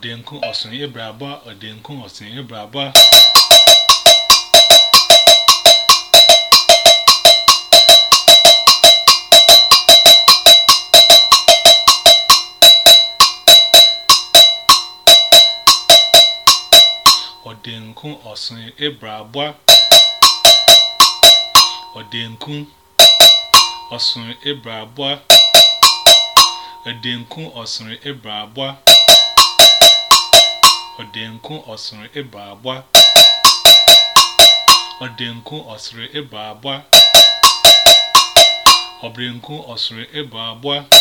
ọ̀dẹ̀nkún ọ̀sùn ìbràbá ọdịnkụ ọ̀sùn ìbràbá. ọ̀dẹ̀nkún ọ̀sùn ọ̀dị̀nkụ ọsịrị ịba agba ọ̀dị̀nkụ ịba agba ịba agba